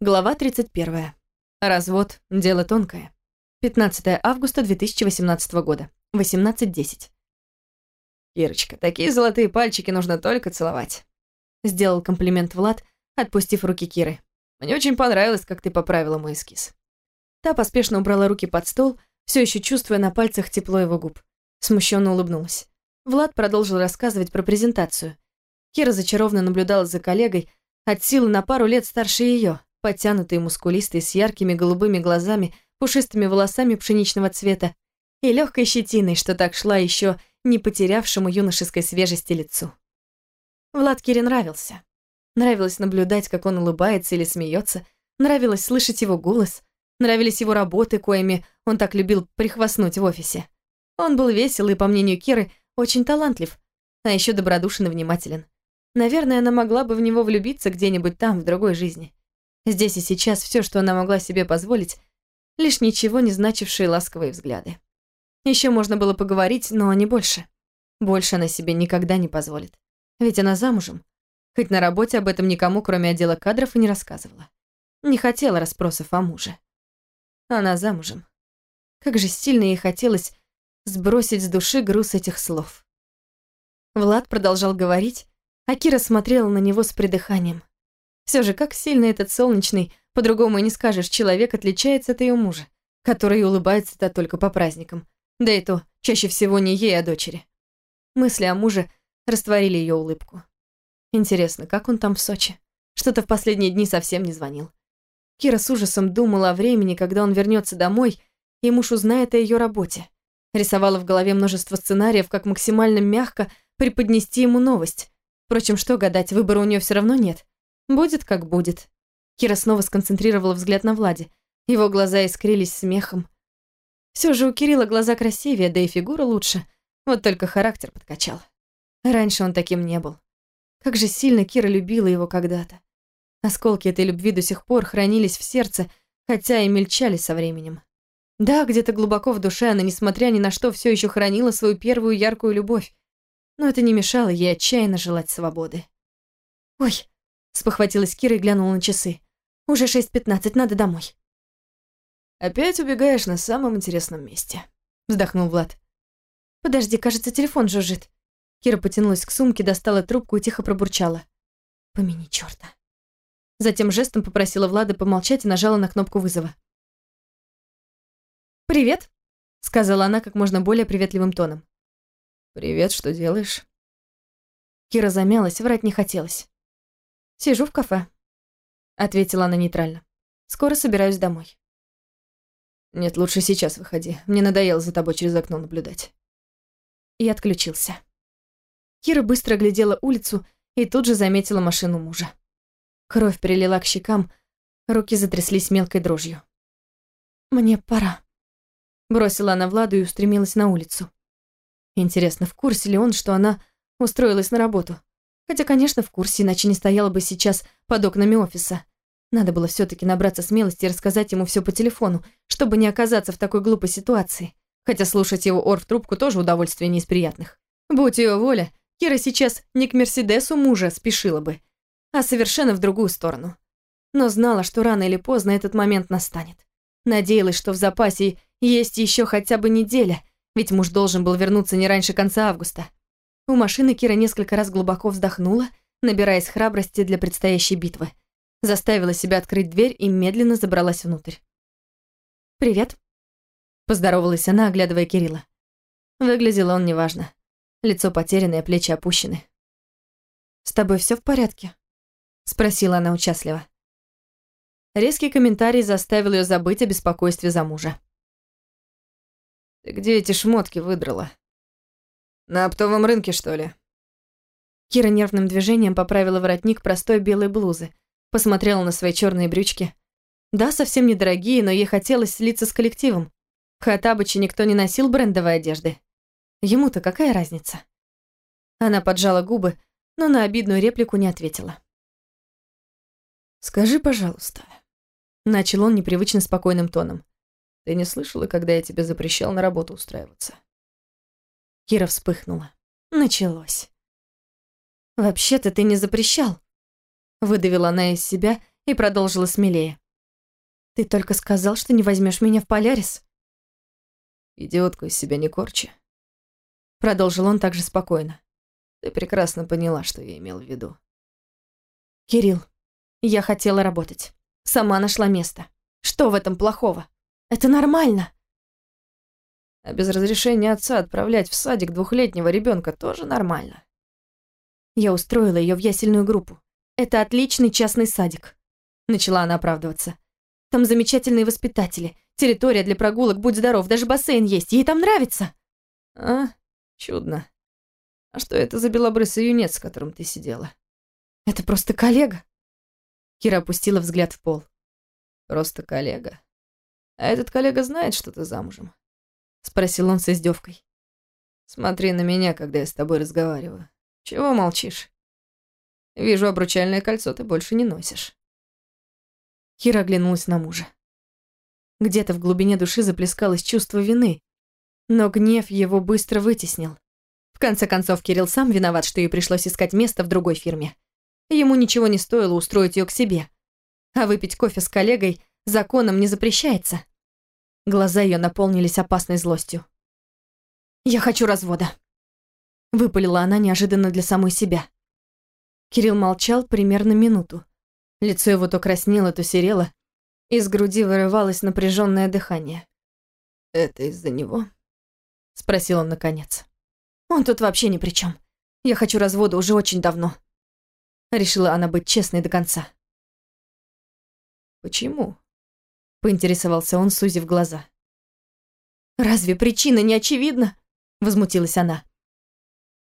Глава 31. Развод. Дело тонкое. 15 августа 2018 года. 18.10. «Ирочка, такие золотые пальчики нужно только целовать», — сделал комплимент Влад, отпустив руки Киры. «Мне очень понравилось, как ты поправила мой эскиз». Та поспешно убрала руки под стол, все еще чувствуя на пальцах тепло его губ. Смущенно улыбнулась. Влад продолжил рассказывать про презентацию. Кира зачарованно наблюдала за коллегой, от силы на пару лет старше ее, подтянутый, мускулистый, с яркими голубыми глазами, пушистыми волосами пшеничного цвета и легкой щетиной, что так шла еще не потерявшему юношеской свежести лицу. Влад Кире нравился. Нравилось наблюдать, как он улыбается или смеется, нравилось слышать его голос, нравились его работы, коими он так любил прихвастнуть в офисе. Он был весел и, по мнению Киры, очень талантлив, а еще добродушен и внимателен. Наверное, она могла бы в него влюбиться где-нибудь там, в другой жизни. Здесь и сейчас все, что она могла себе позволить, лишь ничего не значившие ласковые взгляды. Еще можно было поговорить, но не больше. Больше она себе никогда не позволит. Ведь она замужем. Хоть на работе об этом никому, кроме отдела кадров, и не рассказывала. Не хотела расспросов о муже. Она замужем. Как же сильно ей хотелось сбросить с души груз этих слов. Влад продолжал говорить, а Кира смотрела на него с придыханием. Все же, как сильно этот солнечный, по-другому и не скажешь, человек отличается от ее мужа, который улыбается-то только по праздникам. Да и то, чаще всего не ей, а дочери. Мысли о муже растворили ее улыбку. Интересно, как он там в Сочи? Что-то в последние дни совсем не звонил. Кира с ужасом думала о времени, когда он вернется домой, и муж узнает о ее работе. Рисовала в голове множество сценариев, как максимально мягко преподнести ему новость. Впрочем, что гадать, выбора у нее все равно нет. Будет как будет. Кира снова сконцентрировала взгляд на Владе. Его глаза искрились смехом. Все же у Кирилла глаза красивее, да и фигура лучше. Вот только характер подкачал. Раньше он таким не был. Как же сильно Кира любила его когда-то. Осколки этой любви до сих пор хранились в сердце, хотя и мельчали со временем. Да, где-то глубоко в душе она, несмотря ни на что, все еще хранила свою первую яркую любовь. Но это не мешало ей отчаянно желать свободы. «Ой, Спохватилась Кира и глянула на часы. «Уже 6.15, надо домой». «Опять убегаешь на самом интересном месте», — вздохнул Влад. «Подожди, кажется, телефон жужжит». Кира потянулась к сумке, достала трубку и тихо пробурчала. «Помяни чёрта». Затем жестом попросила Влада помолчать и нажала на кнопку вызова. «Привет», — сказала она как можно более приветливым тоном. «Привет, что делаешь?» Кира замялась, врать не хотелось. «Сижу в кафе», — ответила она нейтрально. «Скоро собираюсь домой». «Нет, лучше сейчас выходи. Мне надоело за тобой через окно наблюдать». И отключился. Кира быстро глядела улицу и тут же заметила машину мужа. Кровь перелила к щекам, руки затряслись мелкой дрожью. «Мне пора», — бросила она Владу и устремилась на улицу. Интересно, в курсе ли он, что она устроилась на работу? Хотя, конечно, в курсе, иначе не стояла бы сейчас под окнами офиса. Надо было все таки набраться смелости и рассказать ему все по телефону, чтобы не оказаться в такой глупой ситуации. Хотя слушать его ор в трубку тоже удовольствие не из приятных. Будь ее воля, Кира сейчас не к Мерседесу мужа спешила бы, а совершенно в другую сторону. Но знала, что рано или поздно этот момент настанет. Надеялась, что в запасе есть еще хотя бы неделя, ведь муж должен был вернуться не раньше конца августа. У машины Кира несколько раз глубоко вздохнула, набираясь храбрости для предстоящей битвы. Заставила себя открыть дверь и медленно забралась внутрь. «Привет», — поздоровалась она, оглядывая Кирилла. Выглядел он неважно. Лицо потерянное, плечи опущены. «С тобой все в порядке?» — спросила она участливо. Резкий комментарий заставил ее забыть о беспокойстве за мужа. «Ты где эти шмотки выдрала?» На оптовом рынке, что ли?» Кира нервным движением поправила воротник простой белой блузы, посмотрела на свои черные брючки. Да, совсем недорогие, но ей хотелось слиться с коллективом. В Хатабыче никто не носил брендовой одежды. Ему-то какая разница? Она поджала губы, но на обидную реплику не ответила. «Скажи, пожалуйста», — начал он непривычно спокойным тоном. «Ты не слышала, когда я тебе запрещал на работу устраиваться?» Кира вспыхнула. Началось. «Вообще-то ты не запрещал», — выдавила она из себя и продолжила смелее. «Ты только сказал, что не возьмешь меня в Полярис?» «Идиотку из себя не корчи», — продолжил он также спокойно. «Ты прекрасно поняла, что я имел в виду». «Кирилл, я хотела работать. Сама нашла место. Что в этом плохого? Это нормально». А без разрешения отца отправлять в садик двухлетнего ребенка тоже нормально. Я устроила ее в ясельную группу. Это отличный частный садик. Начала она оправдываться. Там замечательные воспитатели. Территория для прогулок, будь здоров, даже бассейн есть. Ей там нравится. А, чудно. А что это за белобрысый юнец, с которым ты сидела? Это просто коллега. Кира опустила взгляд в пол. Просто коллега. А этот коллега знает, что ты замужем? Спросил он с издевкой. Смотри на меня, когда я с тобой разговариваю. Чего молчишь? Вижу, обручальное кольцо ты больше не носишь. Кира оглянулась на мужа. Где-то в глубине души заплескалось чувство вины, но гнев его быстро вытеснил. В конце концов, Кирилл сам виноват, что ей пришлось искать место в другой фирме. Ему ничего не стоило устроить ее к себе. А выпить кофе с коллегой законом не запрещается. Глаза ее наполнились опасной злостью. «Я хочу развода», — выпалила она неожиданно для самой себя. Кирилл молчал примерно минуту. Лицо его то краснело, то серело. Из груди вырывалось напряженное дыхание. «Это из-за него?» — спросил он наконец. «Он тут вообще ни при чем. Я хочу развода уже очень давно». Решила она быть честной до конца. «Почему?» Поинтересовался он, сузив глаза. «Разве причина не очевидна?» – возмутилась она.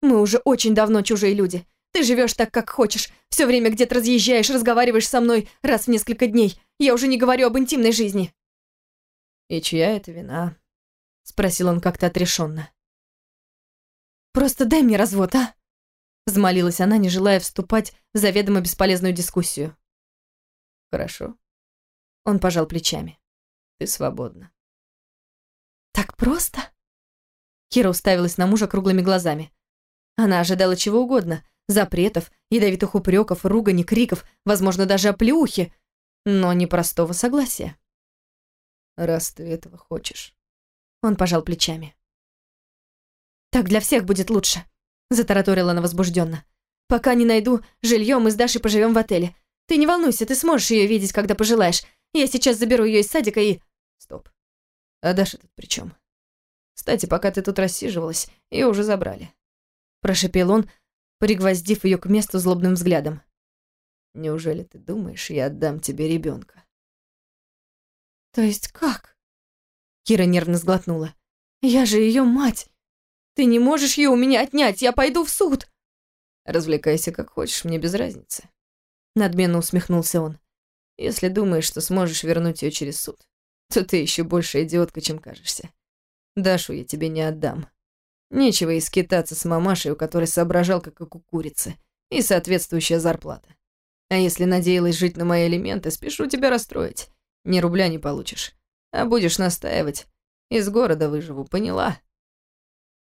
«Мы уже очень давно чужие люди. Ты живешь так, как хочешь. Все время где-то разъезжаешь, разговариваешь со мной раз в несколько дней. Я уже не говорю об интимной жизни». «И чья это вина?» – спросил он как-то отрешенно. «Просто дай мне развод, а?» – взмолилась она, не желая вступать в заведомо бесполезную дискуссию. «Хорошо», он пожал плечами. Ты свободна. Так просто? Кира уставилась на мужа круглыми глазами. Она ожидала чего угодно. Запретов, ядовитых упреков, ругани, криков, возможно, даже оплеухи. Но не простого согласия. Раз ты этого хочешь. Он пожал плечами. «Так для всех будет лучше», — затараторила она возбужденно. «Пока не найду жилье, мы с Дашей поживем в отеле. Ты не волнуйся, ты сможешь ее видеть, когда пожелаешь. Я сейчас заберу ее из садика и... Стоп. А Даша тут при чем? Кстати, пока ты тут рассиживалась, ее уже забрали. Прошипел он, пригвоздив ее к месту злобным взглядом. Неужели ты думаешь, я отдам тебе ребенка? То есть как? Кира нервно сглотнула. Я же ее мать. Ты не можешь ее у меня отнять, я пойду в суд. Развлекайся как хочешь, мне без разницы. Надменно усмехнулся он. Если думаешь, что сможешь вернуть ее через суд, то ты еще больше идиотка, чем кажешься. Дашу я тебе не отдам. Нечего и скитаться с мамашей, у которой соображалка, как у курицы, и соответствующая зарплата. А если надеялась жить на мои элементы, спешу тебя расстроить. Ни рубля не получишь. А будешь настаивать. Из города выживу, поняла?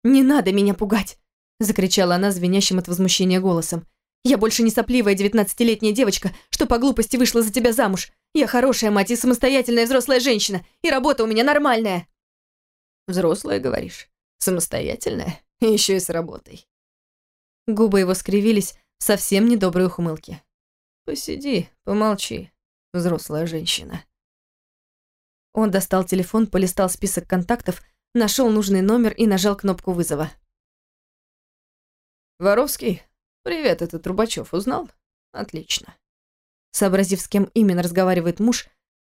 «Не надо меня пугать!» — закричала она звенящим от возмущения голосом. Я больше не сопливая девятнадцатилетняя девочка, что по глупости вышла за тебя замуж. Я хорошая мать и самостоятельная взрослая женщина, и работа у меня нормальная». «Взрослая, говоришь? Самостоятельная? И еще и с работой». Губы его скривились в совсем недоброй ухмылке. «Посиди, помолчи, взрослая женщина». Он достал телефон, полистал список контактов, нашел нужный номер и нажал кнопку вызова. «Воровский, «Привет, это Трубачев. Узнал? Отлично». Сообразив, с кем именно разговаривает муж,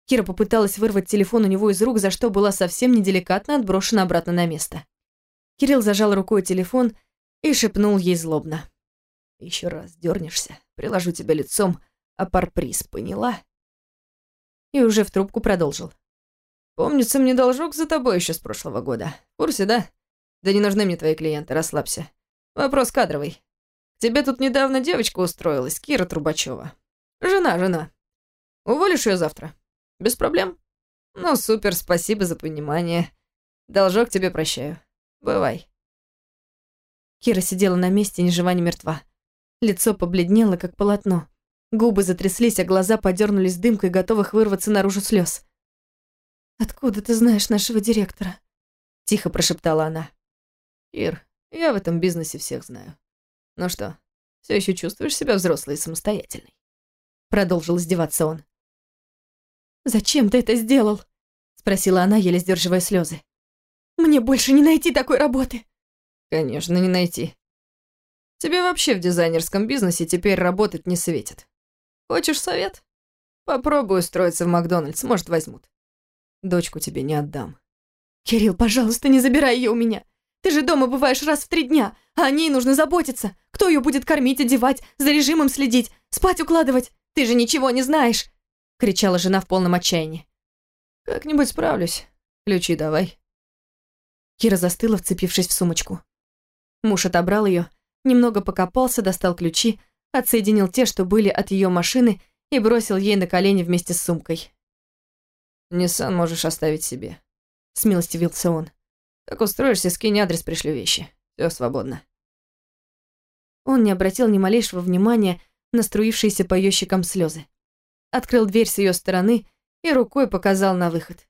Кира попыталась вырвать телефон у него из рук, за что была совсем неделикатно отброшена обратно на место. Кирилл зажал рукой телефон и шепнул ей злобно. Еще раз дернешься, приложу тебя лицом, а парприз, поняла?» И уже в трубку продолжил. «Помнится мне должок за тобой еще с прошлого года. В курсе, да? Да не нужны мне твои клиенты, расслабься. Вопрос кадровый. Тебе тут недавно девочка устроилась, Кира Трубачева. Жена, жена. Уволишь ее завтра? Без проблем? Ну, супер, спасибо за понимание. Должок тебе прощаю. Бывай. Кира сидела на месте, ни жива, ни мертва. Лицо побледнело, как полотно. Губы затряслись, а глаза подернулись дымкой, готовых вырваться наружу слез. «Откуда ты знаешь нашего директора?» — тихо прошептала она. «Ир, я в этом бизнесе всех знаю. Ну что, все еще чувствуешь себя взрослой и самостоятельной?» Продолжил издеваться он. «Зачем ты это сделал?» — спросила она, еле сдерживая слезы. «Мне больше не найти такой работы!» «Конечно, не найти. Тебе вообще в дизайнерском бизнесе теперь работать не светит. Хочешь совет? Попробуй устроиться в Макдональдс, может, возьмут. Дочку тебе не отдам. Кирилл, пожалуйста, не забирай ее у меня. Ты же дома бываешь раз в три дня, а о ней нужно заботиться. Кто ее будет кормить, одевать, за режимом следить, спать укладывать? Ты же ничего не знаешь!» — кричала жена в полном отчаянии. «Как-нибудь справлюсь. Ключи давай». Кира застыла, вцепившись в сумочку. Муж отобрал ее, немного покопался, достал ключи, отсоединил те, что были от ее машины, и бросил ей на колени вместе с сумкой. «Ниссан можешь оставить себе», — смилостивился он. «Как устроишься, скинь адрес, пришлю вещи. Все свободно». Он не обратил ни малейшего внимания на струившиеся по ее щекам слезы. Открыл дверь с ее стороны и рукой показал на выход.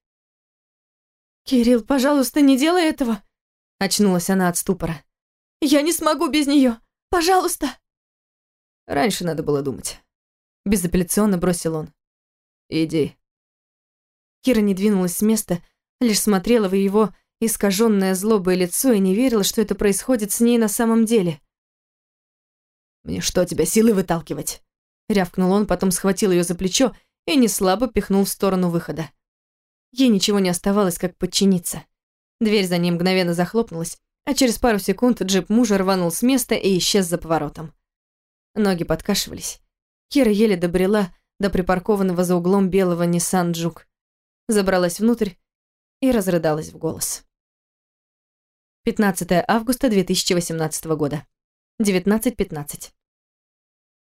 «Кирилл, пожалуйста, не делай этого!» Очнулась она от ступора. «Я не смогу без нее! Пожалуйста!» Раньше надо было думать. Безапелляционно бросил он. Иди. Кира не двинулась с места, лишь смотрела в его искаженное злобое лицо и не верила, что это происходит с ней на самом деле. «Мне что, тебя силой выталкивать?» Рявкнул он, потом схватил ее за плечо и неслабо пихнул в сторону выхода. Ей ничего не оставалось, как подчиниться. Дверь за ней мгновенно захлопнулась, а через пару секунд джип мужа рванул с места и исчез за поворотом. Ноги подкашивались. Кира еле добрела до припаркованного за углом белого Nissan Juke. Забралась внутрь и разрыдалась в голос. 15 августа 2018 года. 19.15.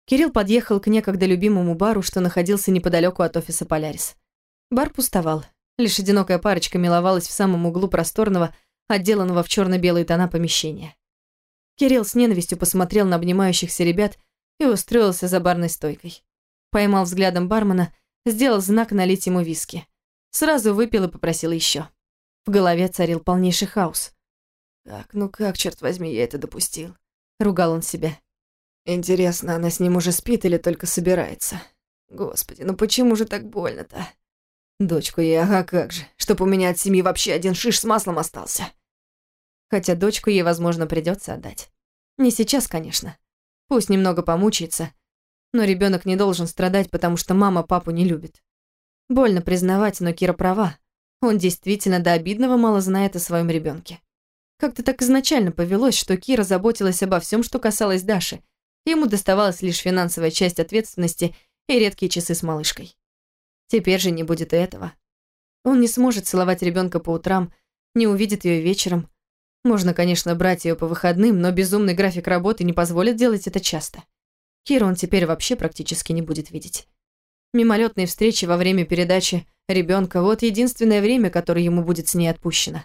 Кирилл подъехал к некогда любимому бару, что находился неподалеку от офиса «Полярис». Бар пустовал. Лишь одинокая парочка миловалась в самом углу просторного, отделанного в черно белые тона помещения. Кирилл с ненавистью посмотрел на обнимающихся ребят и устроился за барной стойкой. Поймал взглядом бармена, сделал знак налить ему виски. Сразу выпил и попросил еще. В голове царил полнейший хаос. «Как, ну как, черт возьми, я это допустил?» Ругал он себя. «Интересно, она с ним уже спит или только собирается? Господи, ну почему же так больно-то?» Дочку я, ага, как же, чтоб у меня от семьи вообще один шиш с маслом остался. Хотя дочку ей, возможно, придется отдать. Не сейчас, конечно. Пусть немного помучается, но ребенок не должен страдать, потому что мама папу не любит. Больно признавать, но Кира права. Он действительно до обидного мало знает о своем ребенке. Как-то так изначально повелось, что Кира заботилась обо всем, что касалось Даши. Ему доставалась лишь финансовая часть ответственности и редкие часы с малышкой. Теперь же не будет и этого. Он не сможет целовать ребенка по утрам, не увидит ее вечером. Можно, конечно, брать ее по выходным, но безумный график работы не позволит делать это часто. Киру он теперь вообще практически не будет видеть. Мимолетные встречи во время передачи ребенка вот единственное время, которое ему будет с ней отпущено.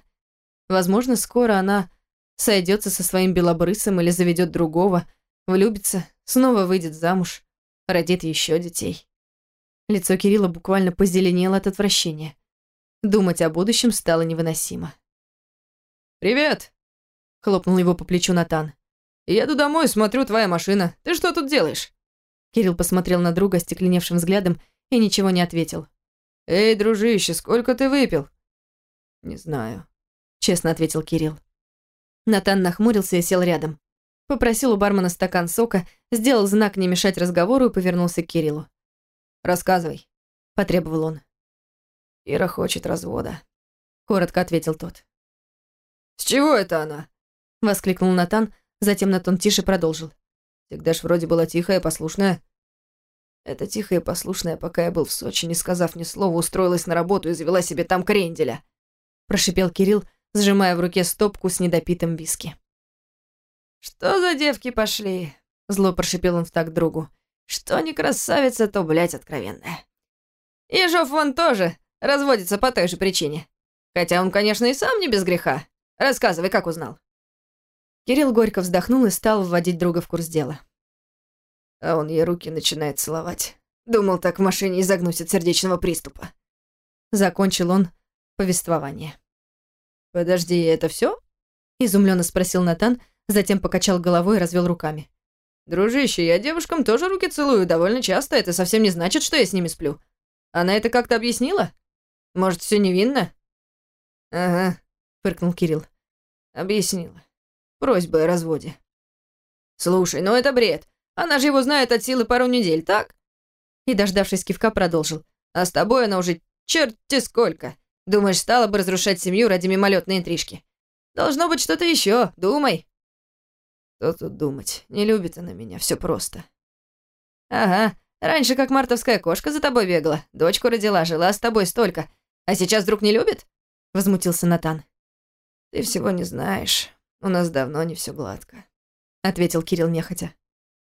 Возможно, скоро она сойдется со своим белобрысом или заведет другого, влюбится, снова выйдет замуж, родит еще детей. Лицо Кирилла буквально позеленело от отвращения. Думать о будущем стало невыносимо. «Привет!» — хлопнул его по плечу Натан. «Еду домой, смотрю, твоя машина. Ты что тут делаешь?» Кирилл посмотрел на друга стекленевшим взглядом и ничего не ответил. «Эй, дружище, сколько ты выпил?» «Не знаю», — честно ответил Кирилл. Натан нахмурился и сел рядом. Попросил у бармена стакан сока, сделал знак не мешать разговору и повернулся к Кириллу. Рассказывай», — потребовал он. «Ира хочет развода», — коротко ответил тот. «С чего это она?» — воскликнул Натан, затем на тон тише продолжил. «Всегда ж вроде была тихая, послушная». Это тихая послушная, пока я был в Сочи, не сказав ни слова, устроилась на работу и завела себе там кренделя. Прошипел Кирилл, сжимая в руке стопку с недопитым виски. «Что за девки пошли?» Зло прошипел он в так другу. Что не красавица, то, блядь, откровенная. Ежов вон тоже разводится по той же причине. Хотя он, конечно, и сам не без греха. Рассказывай, как узнал. Кирилл горько вздохнул и стал вводить друга в курс дела. А он ей руки начинает целовать. Думал, так в машине изогнусь от сердечного приступа. Закончил он повествование. «Подожди, это все? Изумленно спросил Натан, затем покачал головой и развел руками. «Дружище, я девушкам тоже руки целую довольно часто. Это совсем не значит, что я с ними сплю. Она это как-то объяснила? Может, все невинно?» «Ага», — фыркнул Кирилл. «Объяснила. Просьба о разводе». «Слушай, ну это бред. Она же его знает от силы пару недель, так?» И, дождавшись кивка, продолжил. «А с тобой она уже черти сколько. Думаешь, стала бы разрушать семью ради мимолетной интрижки? Должно быть что-то еще. Думай». «Что тут думать? Не любит она меня, все просто». «Ага, раньше как мартовская кошка за тобой бегала, дочку родила, жила с тобой столько. А сейчас вдруг не любит?» Возмутился Натан. «Ты всего не знаешь. У нас давно не все гладко», — ответил Кирилл нехотя.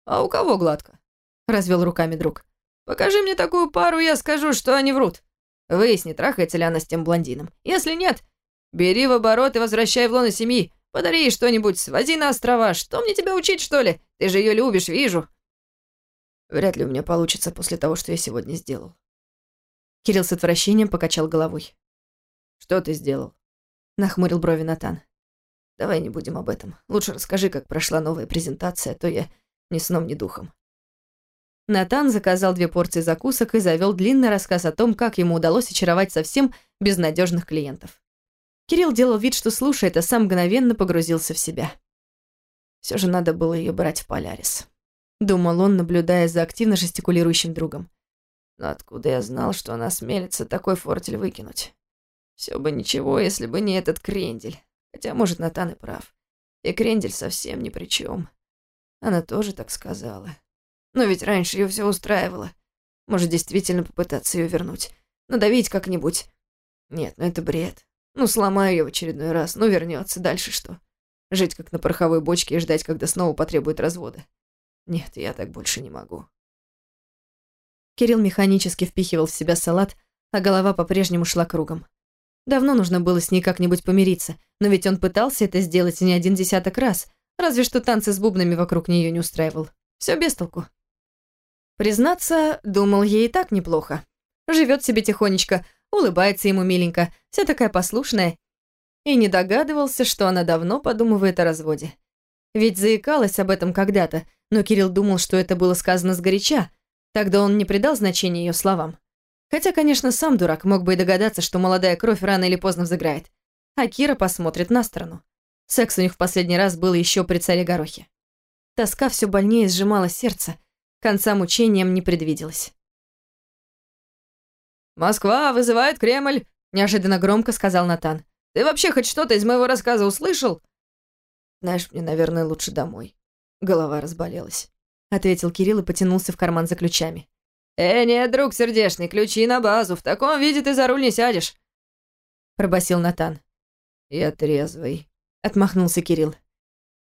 «А у кого гладко?» — развел руками друг. «Покажи мне такую пару, я скажу, что они врут. Выясни, трахается ли она с тем блондином. Если нет, бери в оборот и возвращай в лоно семьи. Подари ей что-нибудь, свози на острова. Что мне тебя учить, что ли? Ты же ее любишь, вижу». Вряд ли у меня получится после того, что я сегодня сделал. Кирилл с отвращением покачал головой. «Что ты сделал?» — нахмурил брови Натан. «Давай не будем об этом. Лучше расскажи, как прошла новая презентация, а то я ни сном, ни духом. Натан заказал две порции закусок и завел длинный рассказ о том, как ему удалось очаровать совсем безнадежных клиентов. Кирилл делал вид, что слушает, а сам мгновенно погрузился в себя. Все же надо было ее брать в Полярис. Думал он, наблюдая за активно жестикулирующим другом. Но откуда я знал, что она смелится такой фортель выкинуть? Все бы ничего, если бы не этот крендель. Хотя, может, Натан и прав. И крендель совсем ни при чем. Она тоже так сказала. Но ведь раньше ее все устраивало. Может, действительно попытаться ее вернуть. Надавить как-нибудь. Нет, ну это бред. Ну, сломаю ее в очередной раз, ну вернется. Дальше что? Жить как на пороховой бочке и ждать, когда снова потребует развода. Нет, я так больше не могу. Кирилл механически впихивал в себя салат, а голова по-прежнему шла кругом. Давно нужно было с ней как-нибудь помириться, но ведь он пытался это сделать не один десяток раз — Разве что танцы с бубнами вокруг нее не устраивал. Все без толку. Признаться, думал ей и так неплохо. Живет себе тихонечко, улыбается ему миленько, вся такая послушная. И не догадывался, что она давно подумывает о разводе. Ведь заикалась об этом когда-то, но Кирилл думал, что это было сказано сгоряча. Тогда он не придал значения ее словам. Хотя, конечно, сам дурак мог бы и догадаться, что молодая кровь рано или поздно взыграет. А Кира посмотрит на сторону. Секс у них в последний раз был еще при царе Горохе. Тоска все больнее сжимала сердце, конца мучениям не предвиделось. «Москва вызывает Кремль», — неожиданно громко сказал Натан. «Ты вообще хоть что-то из моего рассказа услышал?» «Знаешь, мне, наверное, лучше домой. Голова разболелась», — ответил Кирилл и потянулся в карман за ключами. «Э, нет, друг сердечный, ключи на базу. В таком виде ты за руль не сядешь», — пробасил Натан. «Я трезвый», Отмахнулся Кирилл.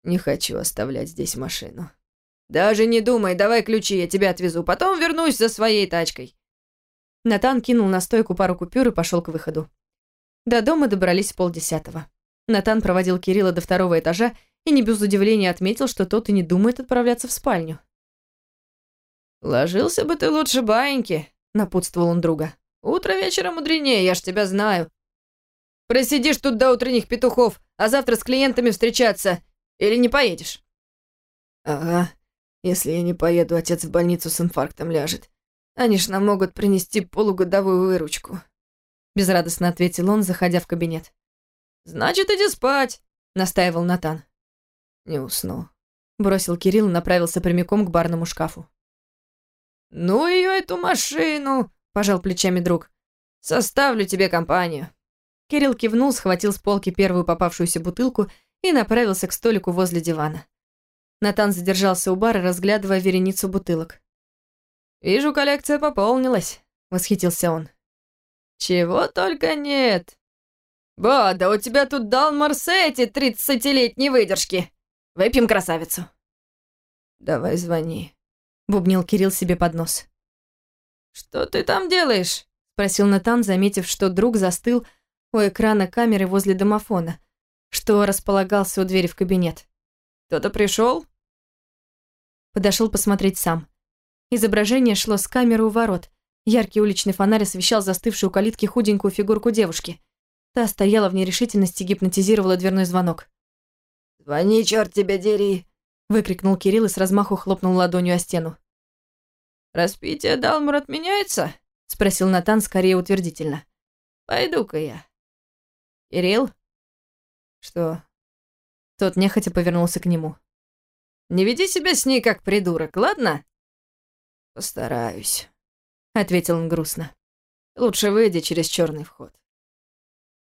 Не хочу оставлять здесь машину. Даже не думай, давай ключи, я тебя отвезу. Потом вернусь за своей тачкой. Натан кинул на стойку пару купюр и пошел к выходу. До дома добрались полдесятого. Натан проводил Кирилла до второго этажа и не без удивления отметил, что тот и не думает отправляться в спальню. «Ложился бы ты лучше баиньки», — напутствовал он друга. «Утро вечера мудренее, я ж тебя знаю. Просидишь тут до утренних петухов, а завтра с клиентами встречаться. Или не поедешь?» «Ага. Если я не поеду, отец в больницу с инфарктом ляжет. Они ж нам могут принести полугодовую выручку». Безрадостно ответил он, заходя в кабинет. «Значит, иди спать», — настаивал Натан. «Не усну», — бросил Кирилл и направился прямиком к барному шкафу. «Ну ее эту машину», — пожал плечами друг. «Составлю тебе компанию». Кирилл кивнул, схватил с полки первую попавшуюся бутылку и направился к столику возле дивана. Натан задержался у бара, разглядывая вереницу бутылок. «Вижу, коллекция пополнилась», — восхитился он. «Чего только нет. Ба, да у тебя тут дал Марсети тридцатилетней выдержки. Выпьем красавицу». «Давай звони», — бубнил Кирилл себе под нос. «Что ты там делаешь?» — спросил Натан, заметив, что друг застыл, у экрана камеры возле домофона, что располагался у двери в кабинет. «Кто-то пришел? Подошел посмотреть сам. Изображение шло с камеры у ворот. Яркий уличный фонарь освещал застывшую у калитки худенькую фигурку девушки. Та стояла в нерешительности, гипнотизировала дверной звонок. «Звони, черт тебя дери!» — выкрикнул Кирилл и с размаху хлопнул ладонью о стену. «Распитие Далмур отменяется?» — спросил Натан скорее утвердительно. «Пойду-ка я». «Кирилл?» «Что?» Тот нехотя повернулся к нему. «Не веди себя с ней как придурок, ладно?» «Постараюсь», — ответил он грустно. «Лучше выйди через черный вход».